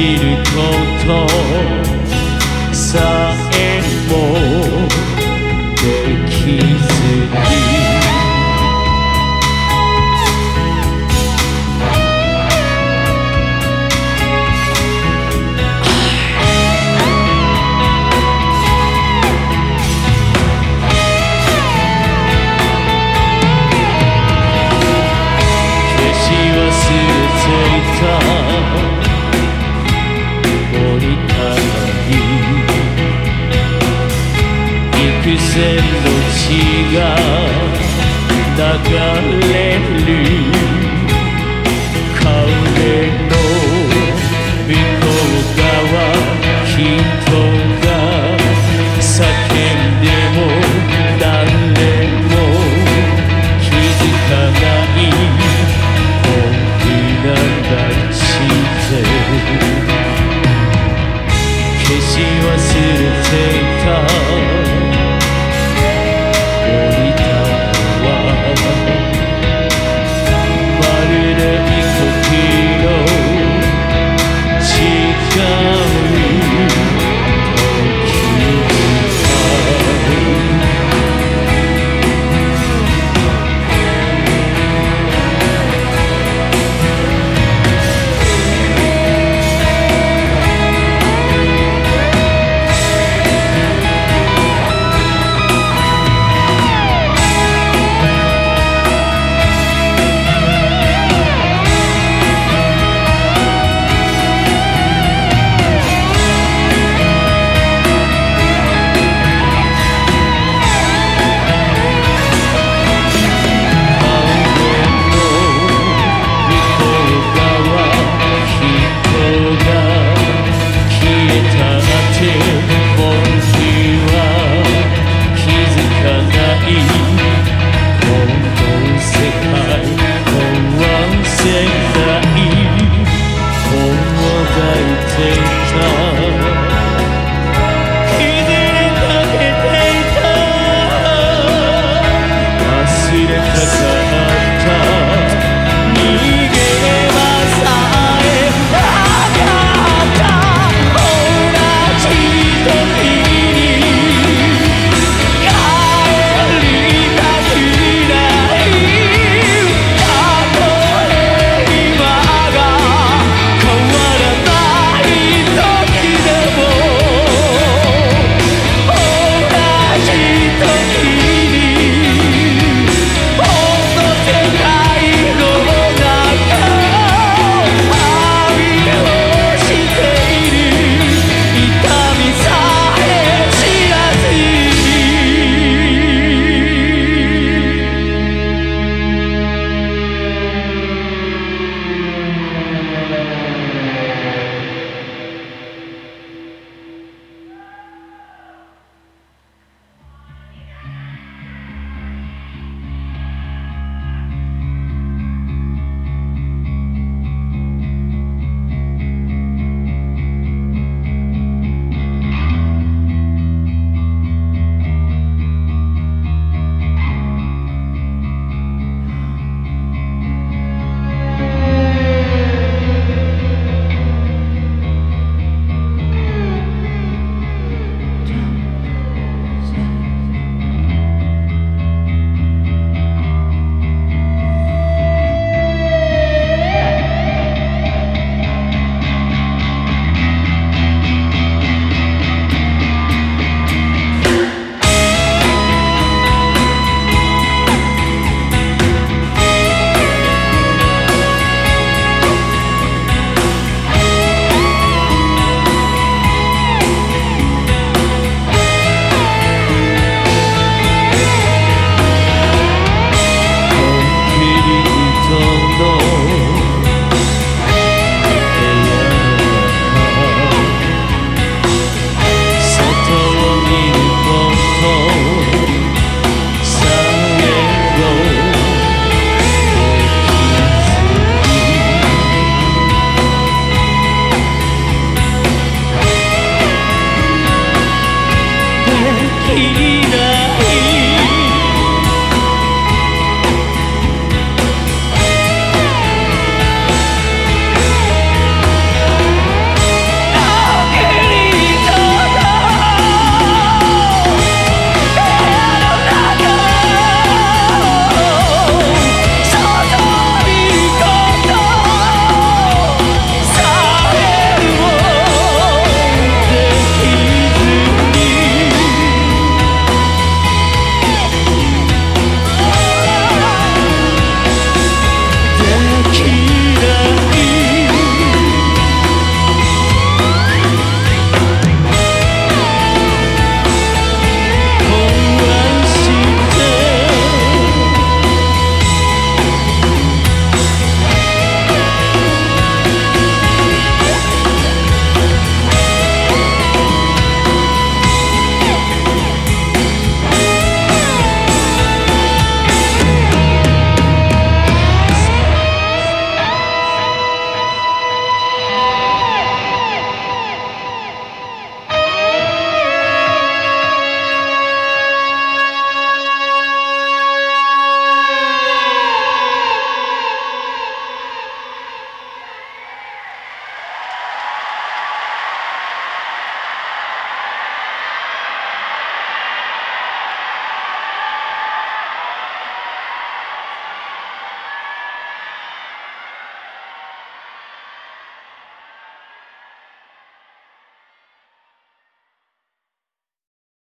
外を見ること。線の血が流れるの向こう側が叫んでも誰も気づかない消し忘れていた。